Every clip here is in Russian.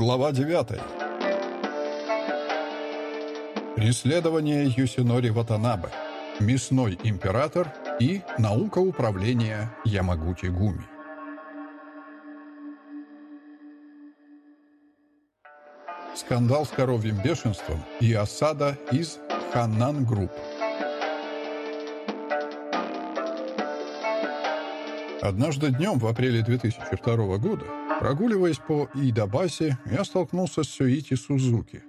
Глава 9. Преследование Юсинори Ватанабе. Мясной император и наука управления Ямагути Гуми. Скандал с коровьим бешенством и осада из Ханнан Групп. Однажды днем в апреле 2002 года, прогуливаясь по Идабасе, я столкнулся с Сюити Сузуки,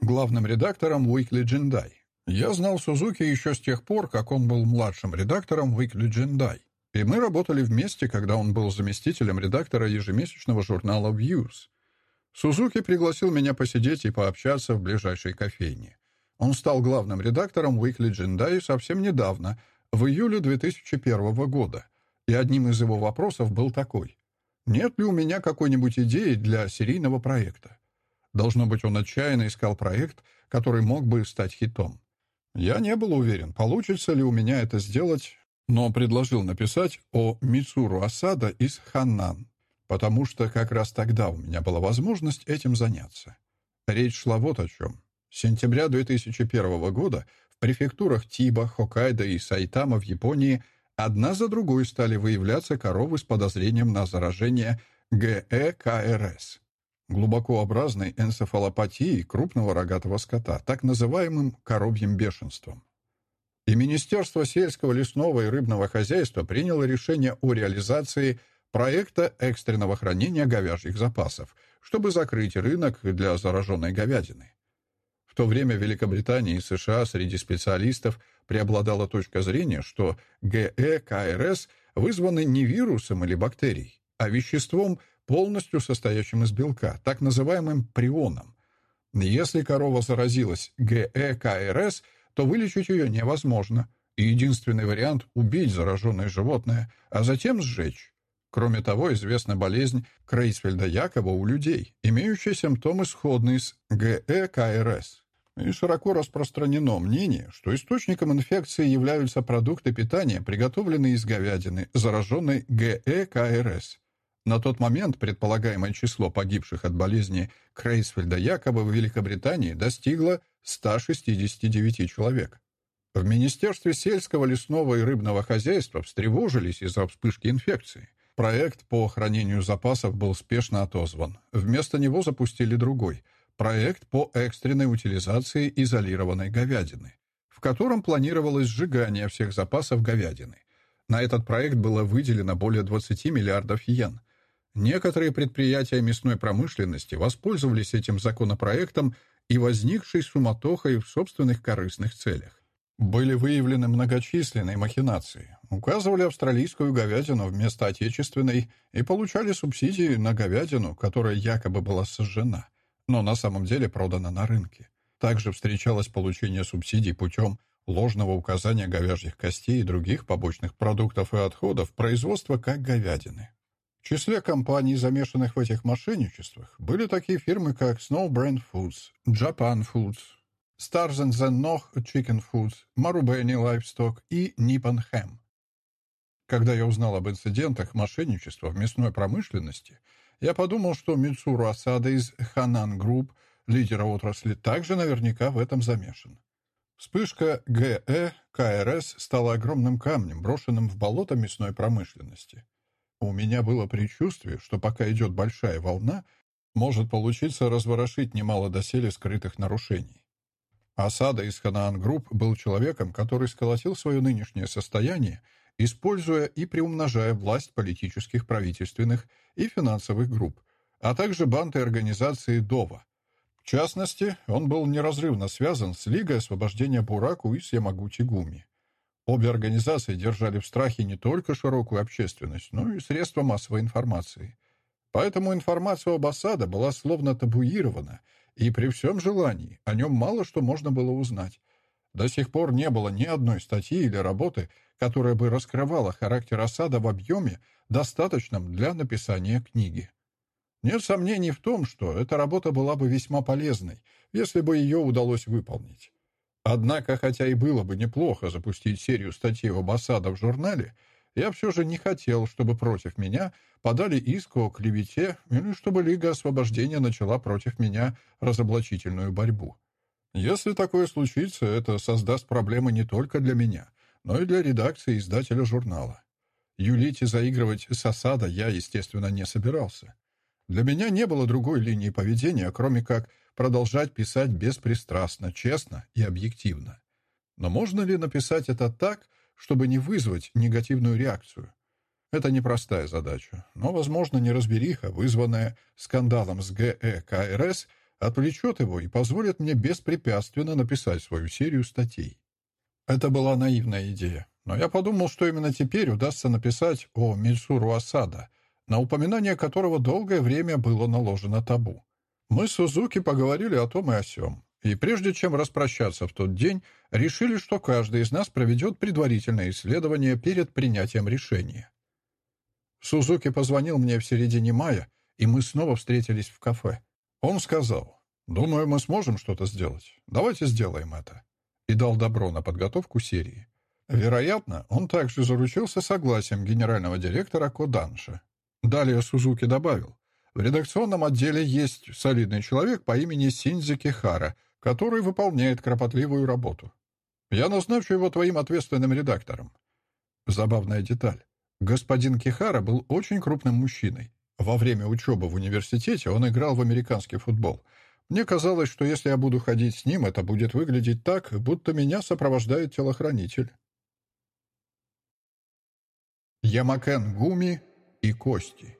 главным редактором Weekly Jendai. Я знал Сузуки еще с тех пор, как он был младшим редактором Weekly Jendai. И мы работали вместе, когда он был заместителем редактора ежемесячного журнала Views. Сузуки пригласил меня посидеть и пообщаться в ближайшей кофейне. Он стал главным редактором Weekly Jendai совсем недавно, в июле 2001 года — и одним из его вопросов был такой. «Нет ли у меня какой-нибудь идеи для серийного проекта?» Должно быть, он отчаянно искал проект, который мог бы стать хитом. Я не был уверен, получится ли у меня это сделать, но предложил написать о Мицуру Асада из Ханнан, потому что как раз тогда у меня была возможность этим заняться. Речь шла вот о чем. С сентября 2001 года в префектурах Тиба, Хоккайдо и Сайтама в Японии – Одна за другой стали выявляться коровы с подозрением на заражение ГЭКРС, глубокообразной энцефалопатией крупного рогатого скота, так называемым коровьим бешенством. И Министерство сельского, лесного и рыбного хозяйства приняло решение о реализации проекта экстренного хранения говяжьих запасов, чтобы закрыть рынок для зараженной говядины. В то время в Великобритании и США среди специалистов – преобладала точка зрения, что ГЭКРС вызваны не вирусом или бактерией, а веществом, полностью состоящим из белка, так называемым прионом. Если корова заразилась ГЭКРС, то вылечить ее невозможно, и единственный вариант — убить зараженное животное, а затем сжечь. Кроме того, известна болезнь Крейсфельда-Якова у людей, имеющая симптомы сходные с ГЭКРС. И широко распространено мнение, что источником инфекции являются продукты питания, приготовленные из говядины, зараженной ГЭКРС. На тот момент предполагаемое число погибших от болезни Крейсфельда якобы в Великобритании достигло 169 человек. В Министерстве сельского, лесного и рыбного хозяйства встревожились из-за вспышки инфекции. Проект по хранению запасов был спешно отозван. Вместо него запустили другой – проект по экстренной утилизации изолированной говядины, в котором планировалось сжигание всех запасов говядины. На этот проект было выделено более 20 миллиардов йен. Некоторые предприятия мясной промышленности воспользовались этим законопроектом и возникшей суматохой в собственных корыстных целях. Были выявлены многочисленные махинации, указывали австралийскую говядину вместо отечественной и получали субсидии на говядину, которая якобы была сожжена но на самом деле продана на рынке. Также встречалось получение субсидий путем ложного указания говяжьих костей и других побочных продуктов и отходов производства как говядины. В числе компаний, замешанных в этих мошенничествах, были такие фирмы, как Snow Brand Foods, Japan Foods, Stars and Noch Chicken Foods, Marubeni Livestock и Nippon Ham. Когда я узнал об инцидентах мошенничества в мясной промышленности – я подумал, что Мицуру Асада из Ханнан Групп, лидера отрасли, также наверняка в этом замешан. Вспышка ГЭ КРС стала огромным камнем, брошенным в болото мясной промышленности. У меня было предчувствие, что пока идет большая волна, может получиться разворошить немало доселе скрытых нарушений. Асада из Ханнан Групп был человеком, который сколотил свое нынешнее состояние используя и приумножая власть политических, правительственных и финансовых групп, а также банды организации ДОВА. В частности, он был неразрывно связан с Лигой освобождения Бураку и с Ямагути-Гуми. Обе организации держали в страхе не только широкую общественность, но и средства массовой информации. Поэтому информация об Асаде была словно табуирована, и при всем желании о нем мало что можно было узнать. До сих пор не было ни одной статьи или работы, которая бы раскрывала характер осада в объеме, достаточном для написания книги. Нет сомнений в том, что эта работа была бы весьма полезной, если бы ее удалось выполнить. Однако, хотя и было бы неплохо запустить серию статей об осадах в журнале, я все же не хотел, чтобы против меня подали иск о клевете или чтобы Лига освобождения начала против меня разоблачительную борьбу. Если такое случится, это создаст проблемы не только для меня, но и для редакции издателя журнала. Юлить и заигрывать с осада я, естественно, не собирался. Для меня не было другой линии поведения, кроме как продолжать писать беспристрастно, честно и объективно. Но можно ли написать это так, чтобы не вызвать негативную реакцию? Это непростая задача, но, возможно, неразбериха, вызванная скандалом с ГЭКРС, отвлечет его и позволит мне беспрепятственно написать свою серию статей. Это была наивная идея, но я подумал, что именно теперь удастся написать о Мильсуру Асада, на упоминание которого долгое время было наложено табу. Мы с Сузуки поговорили о том и о сём, и прежде чем распрощаться в тот день, решили, что каждый из нас проведет предварительное исследование перед принятием решения. Сузуки позвонил мне в середине мая, и мы снова встретились в кафе. Он сказал, «Думаю, мы сможем что-то сделать. Давайте сделаем это». И дал добро на подготовку серии. Вероятно, он также заручился согласием генерального директора Коданша. Далее Сузуки добавил, «В редакционном отделе есть солидный человек по имени Синдзи Кихара, который выполняет кропотливую работу. Я назначу его твоим ответственным редактором». Забавная деталь. Господин Кихара был очень крупным мужчиной. Во время учебы в университете он играл в американский футбол. Мне казалось, что если я буду ходить с ним, это будет выглядеть так, будто меня сопровождает телохранитель. Ямакен Гуми и Кости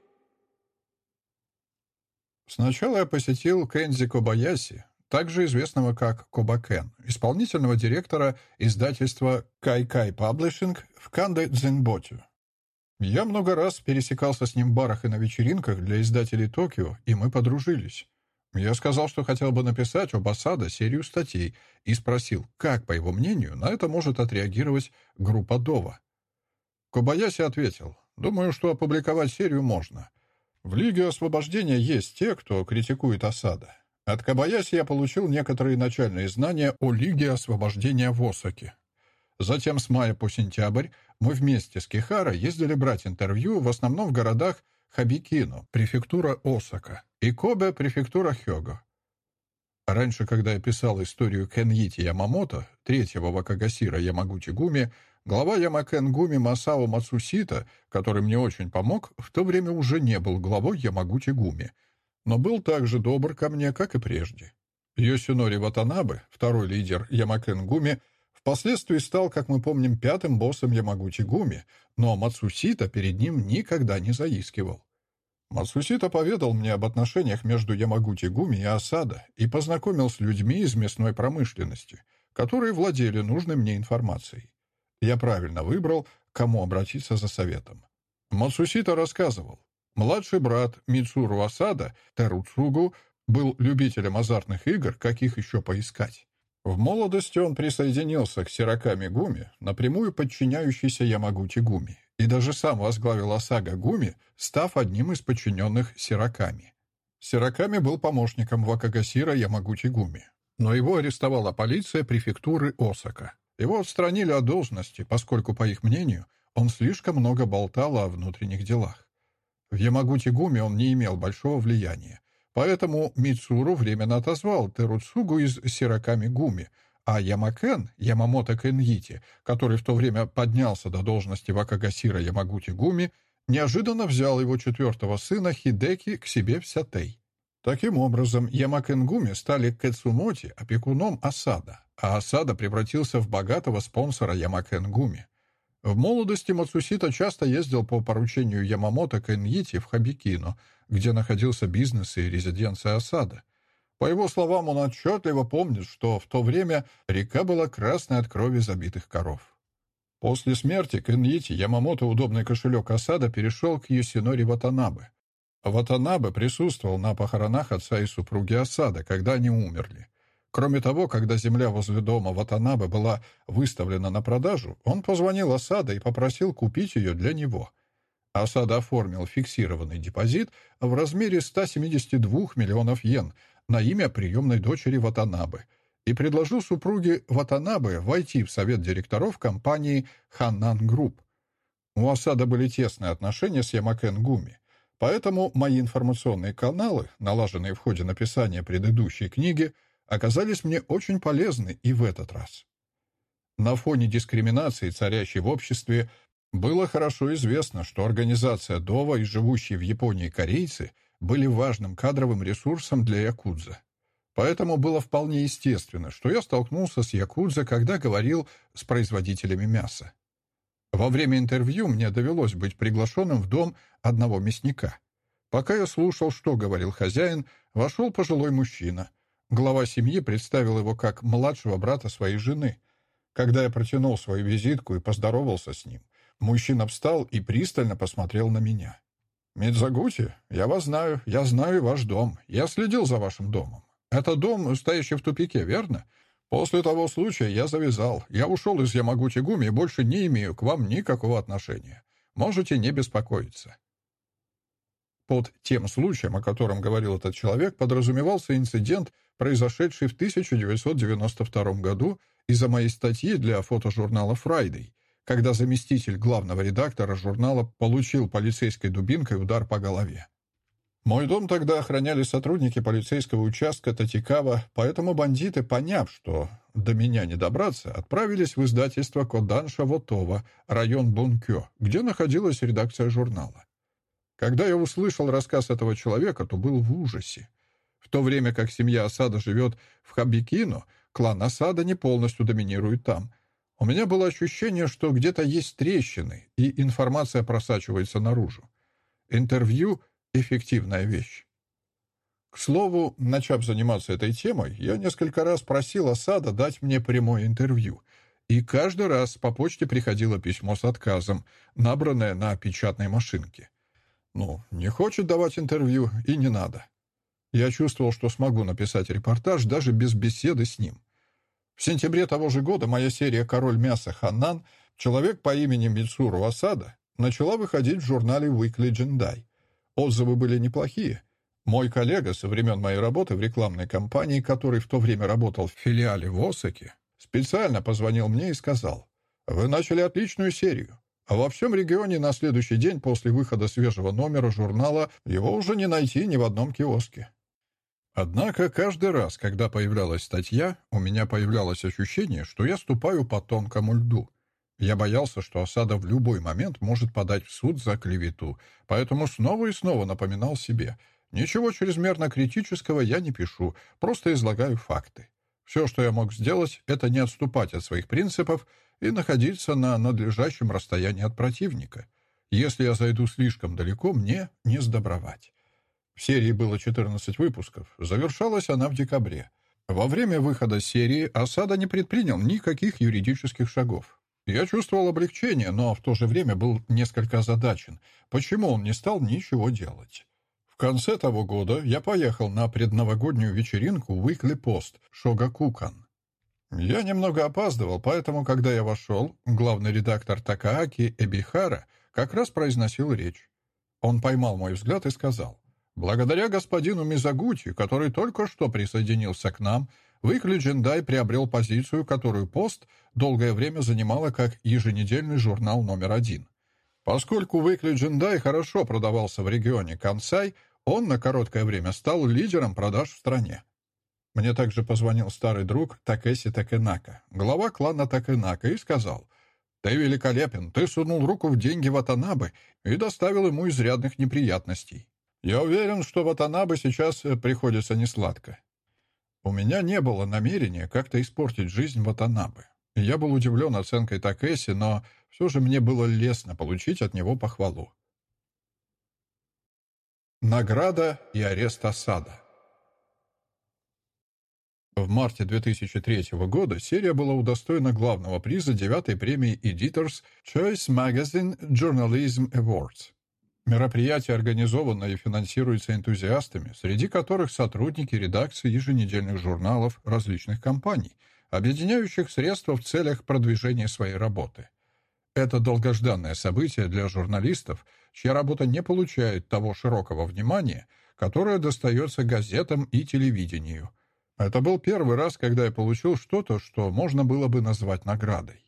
Сначала я посетил Кензи Кобаяси, также известного как Кобакен, исполнительного директора издательства Кай-Кай Паблишинг в Канде-Дзенботю. Я много раз пересекался с ним в барах и на вечеринках для издателей Токио, и мы подружились. Я сказал, что хотел бы написать об Асада серию статей, и спросил, как, по его мнению, на это может отреагировать группа Дова. Кобаяси ответил, «Думаю, что опубликовать серию можно. В Лиге освобождения есть те, кто критикует Асада. От Кобаяси я получил некоторые начальные знания о Лиге освобождения в Осаке. Затем с мая по сентябрь мы вместе с Кихара ездили брать интервью в основном в городах Хабикино, префектура Осака, и Кобе, префектура Хёго. Раньше, когда я писал историю Кеньити Ямамото, третьего Вакагасира Ямагути Гуми, глава Ямакен Гуми Масао Мацусита, который мне очень помог, в то время уже не был главой Ямагути Гуми, но был так же добр ко мне, как и прежде. Йосинори Ватанабе, второй лидер Ямакен Гуми, Впоследствии стал, как мы помним, пятым боссом Ямагути Гуми, но Мацусита перед ним никогда не заискивал. Мацусита поведал мне об отношениях между Ямагути Гуми и Асада и познакомил с людьми из мясной промышленности, которые владели нужной мне информацией. Я правильно выбрал, кому обратиться за советом. Мацусита рассказывал. Младший брат Мицуру Асада, Теруцугу, был любителем азартных игр, каких еще поискать. В молодости он присоединился к Сираками Гуми, напрямую подчиняющейся Ямагути Гуми, и даже сам возглавил Осага Гуми, став одним из подчиненных Сираками. Сираками был помощником Вакагасира Ямагути Гуми, но его арестовала полиция префектуры Осака. Его отстранили от должности, поскольку, по их мнению, он слишком много болтал о внутренних делах. В Ямагути Гуми он не имел большого влияния, Поэтому Мицуру временно отозвал Теруцугу из Сираками Гуми, а Ямакен, Ямамото Кеньити, который в то время поднялся до должности Вакагасира Ямагути Гуми, неожиданно взял его четвертого сына Хидеки к себе в Сятей. Таким образом, Ямакен Гуми стали Кэцумоти опекуном Асада, а Асада превратился в богатого спонсора Ямакен Гуми. В молодости Мацусита часто ездил по поручению Ямамото Кеньити в Хабикино, где находился бизнес и резиденция осада. По его словам, он отчетливо помнит, что в то время река была красной от крови забитых коров. После смерти Кеньити Ямамото удобный кошелек осада перешел к Юсинори Ватанабе. Ватанабе присутствовал на похоронах отца и супруги осада, когда они умерли. Кроме того, когда земля возле дома Ватанабе была выставлена на продажу, он позвонил Асада и попросил купить ее для него. Асада оформил фиксированный депозит в размере 172 миллионов йен на имя приемной дочери Ватанабы и предложил супруге Ватанабе войти в совет директоров компании «Ханнан Групп». У Асада были тесные отношения с Ямакен Гуми, поэтому мои информационные каналы, налаженные в ходе написания предыдущей книги, оказались мне очень полезны и в этот раз. На фоне дискриминации, царящей в обществе, было хорошо известно, что организация ДОВА и живущие в Японии корейцы были важным кадровым ресурсом для Якудза. Поэтому было вполне естественно, что я столкнулся с Якудза, когда говорил с производителями мяса. Во время интервью мне довелось быть приглашенным в дом одного мясника. Пока я слушал, что говорил хозяин, вошел пожилой мужчина. Глава семьи представил его как младшего брата своей жены. Когда я протянул свою визитку и поздоровался с ним, мужчина встал и пристально посмотрел на меня. «Мидзагути, я вас знаю, я знаю ваш дом, я следил за вашим домом. Это дом, стоящий в тупике, верно? После того случая я завязал. Я ушел из Ямагути-Гуми и больше не имею к вам никакого отношения. Можете не беспокоиться. Под тем случаем, о котором говорил этот человек, подразумевался инцидент, произошедший в 1992 году из-за моей статьи для фотожурнала «Фрайдей», когда заместитель главного редактора журнала получил полицейской дубинкой удар по голове. Мой дом тогда охраняли сотрудники полицейского участка Татикава, поэтому бандиты, поняв, что до меня не добраться, отправились в издательство Коданся в Отова, район Бункё, где находилась редакция журнала. Когда я услышал рассказ этого человека, то был в ужасе. В то время как семья Асада живет в Хабикино, клан Асада не полностью доминирует там. У меня было ощущение, что где-то есть трещины, и информация просачивается наружу. Интервью — эффективная вещь. К слову, начав заниматься этой темой, я несколько раз просил Асада дать мне прямое интервью, и каждый раз по почте приходило письмо с отказом, набранное на печатной машинке. Ну, не хочет давать интервью, и не надо. Я чувствовал, что смогу написать репортаж даже без беседы с ним. В сентябре того же года моя серия «Король мяса Ханнан» человек по имени Мицуру Асада начала выходить в журнале Weekly Jendai. Отзывы были неплохие. Мой коллега со времен моей работы в рекламной компании, который в то время работал в филиале в Осаке, специально позвонил мне и сказал, «Вы начали отличную серию, а во всем регионе на следующий день после выхода свежего номера журнала его уже не найти ни в одном киоске». Однако каждый раз, когда появлялась статья, у меня появлялось ощущение, что я ступаю по тонкому льду, я боялся, что осада в любой момент может подать в суд за клевету, поэтому снова и снова напоминал себе. Ничего чрезмерно критического я не пишу, просто излагаю факты. Все, что я мог сделать, это не отступать от своих принципов и находиться на надлежащем расстоянии от противника. Если я зайду слишком далеко, мне не сдобровать. В серии было 14 выпусков. Завершалась она в декабре. Во время выхода серии Осада не предпринял никаких юридических шагов. Я чувствовал облегчение, но в то же время был несколько озадачен. Почему он не стал ничего делать? В конце того года я поехал на предновогоднюю вечеринку Weekly Post Шогакукан. Я немного опаздывал, поэтому, когда я вошел, главный редактор Такааки Эбихара как раз произносил речь. Он поймал мой взгляд и сказал, «Благодаря господину Мизагути, который только что присоединился к нам, Weekly Jendai приобрел позицию, которую «Пост» долгое время занимала как еженедельный журнал номер один. Поскольку Weekly Jendai хорошо продавался в регионе Кансай, он на короткое время стал лидером продаж в стране. Мне также позвонил старый друг Такеси Такенака, глава клана Такенака, и сказал, «Ты великолепен, ты сунул руку в деньги Ватанабы и доставил ему изрядных неприятностей. Я уверен, что Ватанабе сейчас приходится несладко. У меня не было намерения как-то испортить жизнь Ватанабы. Я был удивлен оценкой Такеси, но все же мне было лестно получить от него похвалу. Награда и арест осада В марте 2003 года серия была удостоена главного приза девятой премии Editors Choice Magazine Journalism Awards. Мероприятие организовано и финансируется энтузиастами, среди которых сотрудники редакции еженедельных журналов различных компаний, объединяющих средства в целях продвижения своей работы. Это долгожданное событие для журналистов, чья работа не получает того широкого внимания, которое достается газетам и телевидению. Это был первый раз, когда я получил что-то, что можно было бы назвать наградой.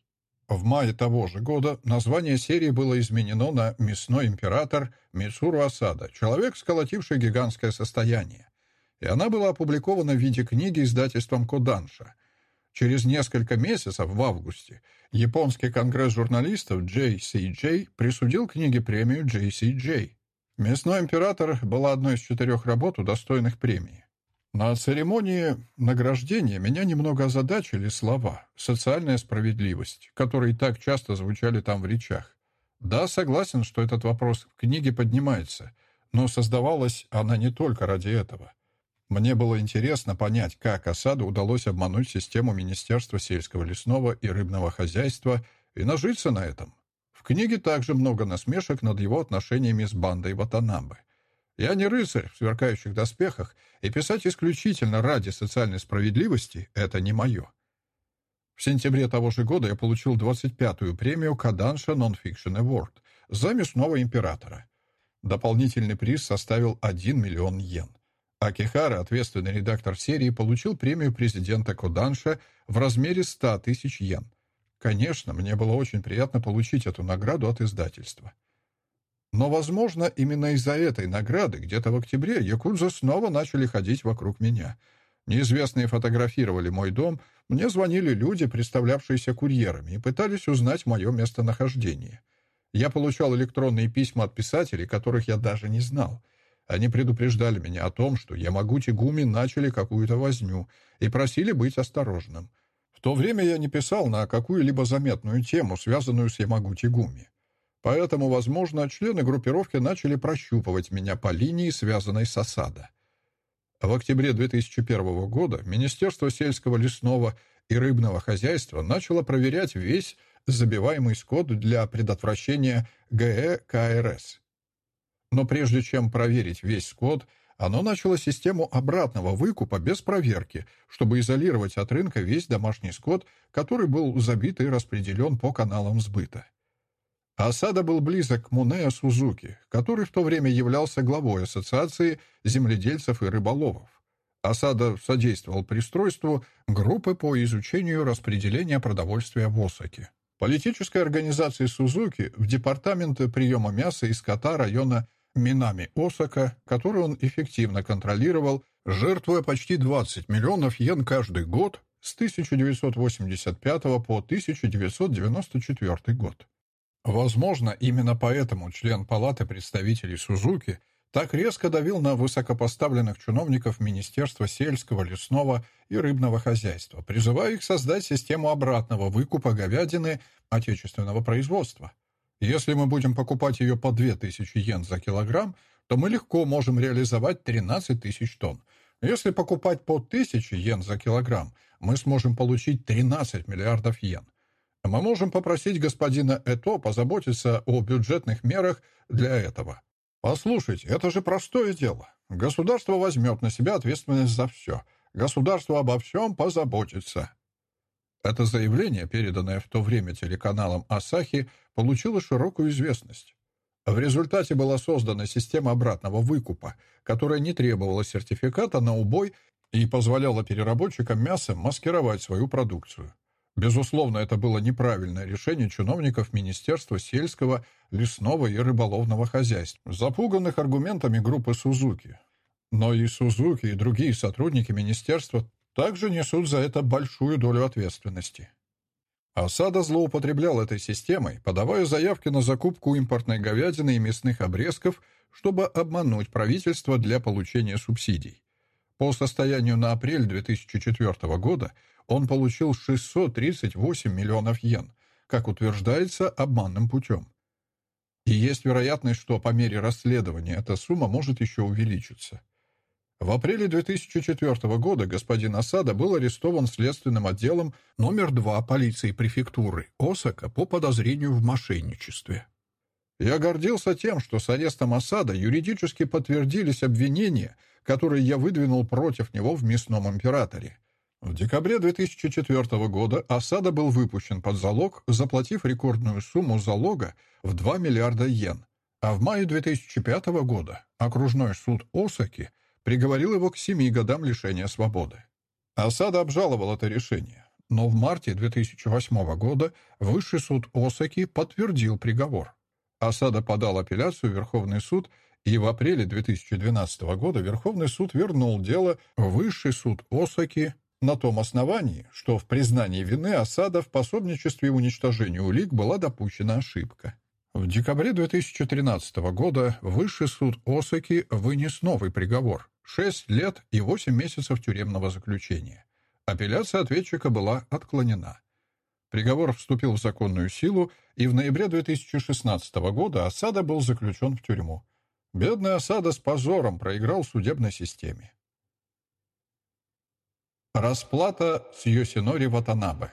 В мае того же года название серии было изменено на «Мясной император Мицуру Асада. Человек, сколотивший гигантское состояние». И она была опубликована в виде книги издательством Коданша. Через несколько месяцев, в августе, японский конгресс журналистов JCJ присудил книге премию JCJ. «Мясной император» была одной из четырех работ, удостоенных премии. На церемонии награждения меня немного озадачили слова «социальная справедливость», которые так часто звучали там в речах. Да, согласен, что этот вопрос в книге поднимается, но создавалась она не только ради этого. Мне было интересно понять, как Осаду удалось обмануть систему Министерства сельского лесного и рыбного хозяйства и нажиться на этом. В книге также много насмешек над его отношениями с бандой Ватанабы. Я не рыцарь в сверкающих доспехах, и писать исключительно ради социальной справедливости — это не мое. В сентябре того же года я получил 25-ю премию Каданша Nonfiction Award за «Мясного императора». Дополнительный приз составил 1 миллион йен. Акихара, ответственный редактор серии, получил премию президента Коданша в размере 100 тысяч йен. Конечно, мне было очень приятно получить эту награду от издательства. Но, возможно, именно из-за этой награды где-то в октябре якудза снова начали ходить вокруг меня. Неизвестные фотографировали мой дом, мне звонили люди, представлявшиеся курьерами, и пытались узнать мое местонахождение. Я получал электронные письма от писателей, которых я даже не знал. Они предупреждали меня о том, что Ямагути-гуми начали какую-то возню, и просили быть осторожным. В то время я не писал на какую-либо заметную тему, связанную с Ямагути-гуми. Поэтому, возможно, члены группировки начали прощупывать меня по линии, связанной с осада. В октябре 2001 года Министерство сельского лесного и рыбного хозяйства начало проверять весь забиваемый скот для предотвращения ГЭ-КРС. Но прежде чем проверить весь скот, оно начало систему обратного выкупа без проверки, чтобы изолировать от рынка весь домашний скот, который был забит и распределен по каналам сбыта. Асада был близок к Мунео Сузуки, который в то время являлся главой Ассоциации земледельцев и рыболовов. Асада содействовал пристройству группы по изучению распределения продовольствия в Осаке. Политической организации Сузуки в департамент приема мяса и скота района Минами Осака, который он эффективно контролировал, жертвуя почти 20 миллионов йен каждый год с 1985 по 1994 год. Возможно, именно поэтому член Палаты представителей Сузуки так резко давил на высокопоставленных чиновников Министерства сельского, лесного и рыбного хозяйства, призывая их создать систему обратного выкупа говядины отечественного производства. Если мы будем покупать ее по 2000 йен за килограмм, то мы легко можем реализовать 13 тысяч тонн. Если покупать по 1000 йен за килограмм, мы сможем получить 13 миллиардов йен. Мы можем попросить господина Это позаботиться о бюджетных мерах для этого. Послушайте, это же простое дело. Государство возьмет на себя ответственность за все. Государство обо всем позаботится. Это заявление, переданное в то время телеканалом «Асахи», получило широкую известность. В результате была создана система обратного выкупа, которая не требовала сертификата на убой и позволяла переработчикам мяса маскировать свою продукцию. Безусловно, это было неправильное решение чиновников Министерства сельского, лесного и рыболовного хозяйств, запуганных аргументами группы Сузуки. Но и Сузуки, и другие сотрудники министерства также несут за это большую долю ответственности. Осада злоупотреблял этой системой, подавая заявки на закупку импортной говядины и мясных обрезков, чтобы обмануть правительство для получения субсидий. По состоянию на апрель 2004 года он получил 638 миллионов йен, как утверждается, обманным путем. И есть вероятность, что по мере расследования эта сумма может еще увеличиться. В апреле 2004 года господин Асада был арестован следственным отделом номер 2 полиции префектуры Осака по подозрению в мошенничестве. Я гордился тем, что с арестом Асада юридически подтвердились обвинения, которые я выдвинул против него в «Мясном императоре», в декабре 2004 года Асада был выпущен под залог, заплатив рекордную сумму залога в 2 миллиарда йен, а в мае 2005 года окружной суд Осаки приговорил его к 7 годам лишения свободы. Асада обжаловал это решение. Но в марте 2008 года Высший суд Осаки подтвердил приговор. Асада подал апелляцию в Верховный суд, и в апреле 2012 года Верховный суд вернул дело в Высший суд Осаки на том основании, что в признании вины Асада в пособничестве и уничтожении улик была допущена ошибка. В декабре 2013 года Высший суд Осаки вынес новый приговор — 6 лет и 8 месяцев тюремного заключения. Апелляция ответчика была отклонена. Приговор вступил в законную силу, и в ноябре 2016 года Асада был заключен в тюрьму. Бедный Асада с позором проиграл судебной системе. Расплата с Йосинори Ватанабе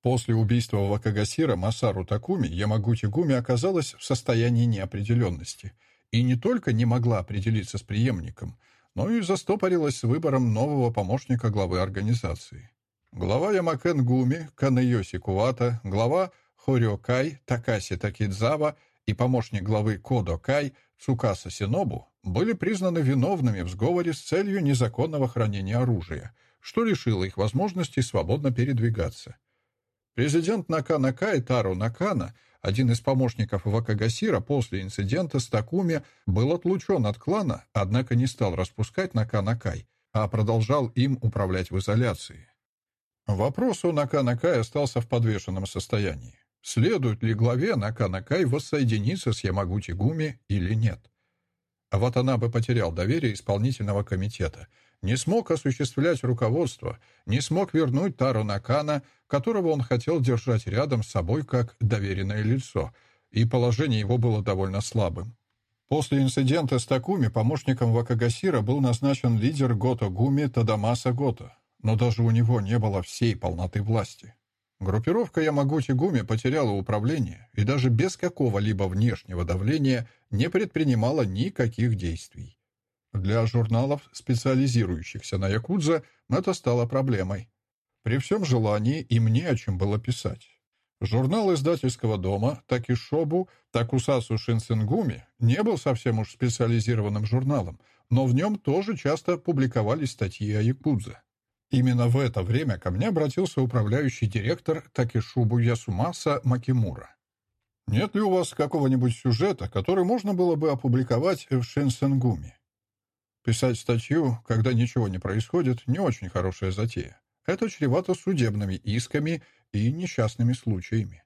После убийства Вакагасира Масару Такуми Ямагути Гуми оказалась в состоянии неопределенности и не только не могла определиться с преемником, но и застопорилась с выбором нового помощника главы организации. Глава Ямакен Гуми, Канэйоси Куата, глава Хорио Кай, Такаси Такидзава и помощник главы Кодо Кай, Цукаса Синобу были признаны виновными в сговоре с целью незаконного хранения оружия, что лишило их возможности свободно передвигаться. Президент Накана Кай Тару Накана, один из помощников Вакагасира после инцидента с Такуми, был отлучен от клана, однако не стал распускать Накана Кай, а продолжал им управлять в изоляции. Вопрос у Накана Кай остался в подвешенном состоянии. Следует ли главе Накана Кай воссоединиться с Ямагути Гуми или нет? Ватанабе потерял доверие исполнительного комитета — не смог осуществлять руководство, не смог вернуть Тару Накана, которого он хотел держать рядом с собой как доверенное лицо, и положение его было довольно слабым. После инцидента с Такуми помощником Вакагасира был назначен лидер Гото Гуми Тадамаса Гото, но даже у него не было всей полноты власти. Группировка Ямагути Гуми потеряла управление и даже без какого-либо внешнего давления не предпринимала никаких действий. Для журналов, специализирующихся на якудзе, это стало проблемой. При всем желании им не о чем было писать. Журнал издательского дома Такишобу Такусасу Шинсенгуми не был совсем уж специализированным журналом, но в нем тоже часто публиковались статьи о якудзе. Именно в это время ко мне обратился управляющий директор Такишубу Ясумаса Макимура. «Нет ли у вас какого-нибудь сюжета, который можно было бы опубликовать в Шинсенгуми?» Писать статью, когда ничего не происходит, не очень хорошая затея. Это чревато судебными исками и несчастными случаями.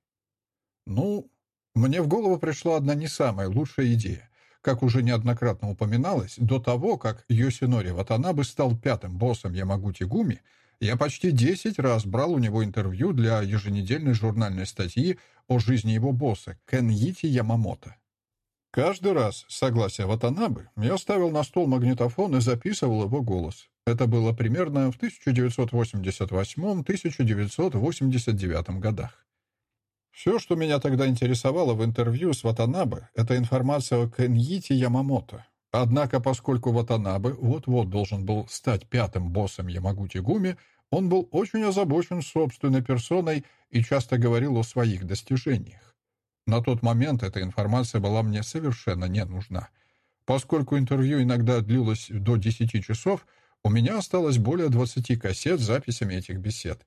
Ну, мне в голову пришла одна не самая лучшая идея. Как уже неоднократно упоминалось, до того, как Йосинори Ватанабе стал пятым боссом Ямагути Гуми, я почти 10 раз брал у него интервью для еженедельной журнальной статьи о жизни его босса Кеньити Ямамото. Каждый раз, согласие Ватанабы, я ставил на стол магнитофон и записывал его голос. Это было примерно в 1988-1989 годах. Все, что меня тогда интересовало в интервью с Ватанабе, это информация о Кеньите Ямамото. Однако, поскольку Ватанабе вот-вот должен был стать пятым боссом Ямагути Гуми, он был очень озабочен собственной персоной и часто говорил о своих достижениях. На тот момент эта информация была мне совершенно не нужна. Поскольку интервью иногда длилось до 10 часов, у меня осталось более 20 кассет с записями этих бесед.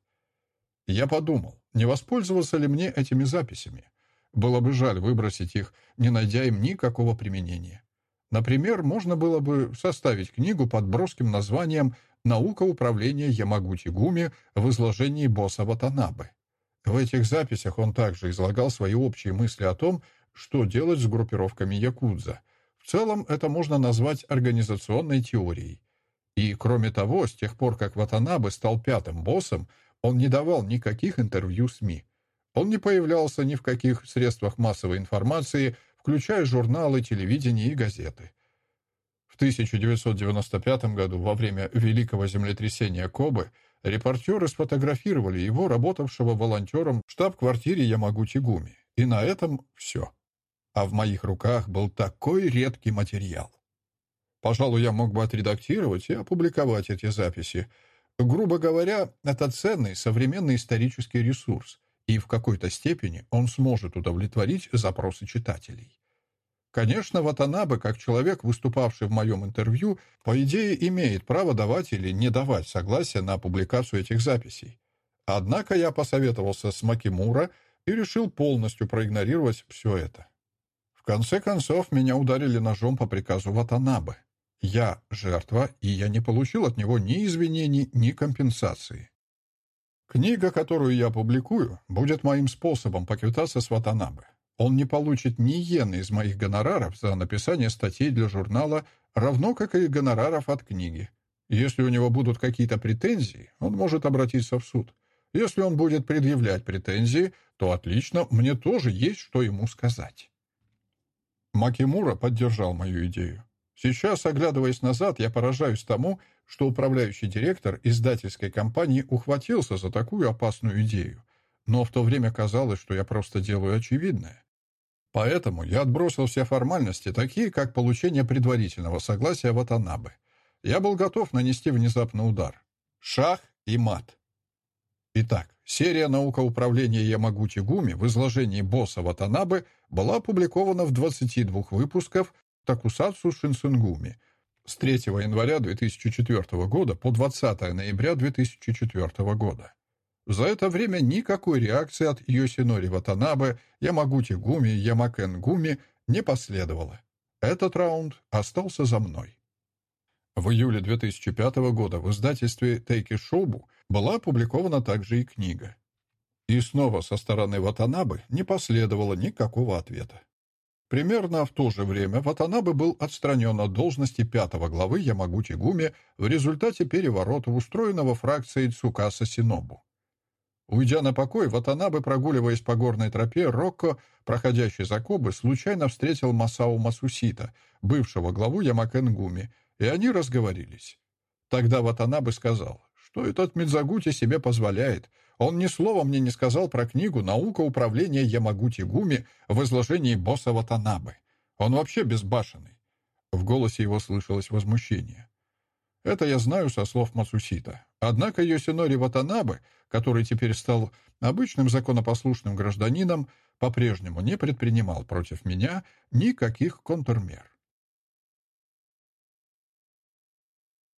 Я подумал, не воспользоваться ли мне этими записями. Было бы жаль выбросить их, не найдя им никакого применения. Например, можно было бы составить книгу под броским названием «Наука управления Ямагути-Гуми в изложении босса Ватанабе». В этих записях он также излагал свои общие мысли о том, что делать с группировками Якудза. В целом это можно назвать организационной теорией. И, кроме того, с тех пор, как Ватанабе стал пятым боссом, он не давал никаких интервью СМИ. Он не появлялся ни в каких средствах массовой информации, включая журналы, телевидение и газеты. В 1995 году, во время Великого землетрясения Кобы, Репортеры сфотографировали его, работавшего волонтером в штаб-квартире Ямагути-Гуми. И на этом все. А в моих руках был такой редкий материал. Пожалуй, я мог бы отредактировать и опубликовать эти записи. Грубо говоря, это ценный современный исторический ресурс, и в какой-то степени он сможет удовлетворить запросы читателей. Конечно, Ватанабе, как человек, выступавший в моем интервью, по идее имеет право давать или не давать согласие на публикацию этих записей. Однако я посоветовался с Макимура и решил полностью проигнорировать все это. В конце концов, меня ударили ножом по приказу Ватанабе. Я жертва, и я не получил от него ни извинений, ни компенсации. Книга, которую я публикую, будет моим способом поквитаться с Ватанабе. Он не получит ни иены из моих гонораров за написание статей для журнала, равно как и гонораров от книги. Если у него будут какие-то претензии, он может обратиться в суд. Если он будет предъявлять претензии, то отлично, мне тоже есть что ему сказать. Макимура поддержал мою идею. Сейчас, оглядываясь назад, я поражаюсь тому, что управляющий директор издательской компании ухватился за такую опасную идею. Но в то время казалось, что я просто делаю очевидное. Поэтому я отбросил все формальности, такие как получение предварительного согласия Ватанабе. Я был готов нанести внезапный удар. Шах и мат. Итак, серия «Наука управления Ямагути Гуми» в изложении босса Ватанабе была опубликована в 22 выпусках Такусацу Шинсунгуми с 3 января 2004 года по 20 ноября 2004 года. За это время никакой реакции от Йосинори Ватанабе, Ямагути Гуми, Ямакен Гуми не последовало. Этот раунд остался за мной. В июле 2005 года в издательстве Тейки Шобу была опубликована также и книга. И снова со стороны Ватанабы не последовало никакого ответа. Примерно в то же время Ватанабе был отстранен от должности пятого главы Ямагути Гуми в результате переворота, устроенного фракцией Цукаса Синобу. Уйдя на покой, Ватанабе, прогуливаясь по горной тропе, Рокко, проходящий за Кобы, случайно встретил Масао Масусита, бывшего главу Ямакенгуми, и они разговорились. Тогда Ватанабе сказал, что этот Мидзагути себе позволяет. Он ни слова мне не сказал про книгу «Наука управления Ямагути Гуми» в изложении босса Ватанабе. Он вообще безбашенный. В голосе его слышалось возмущение. Это я знаю со слов Масусита. Однако Йосинори Ватанабе, который теперь стал обычным законопослушным гражданином, по-прежнему не предпринимал против меня никаких контрмер.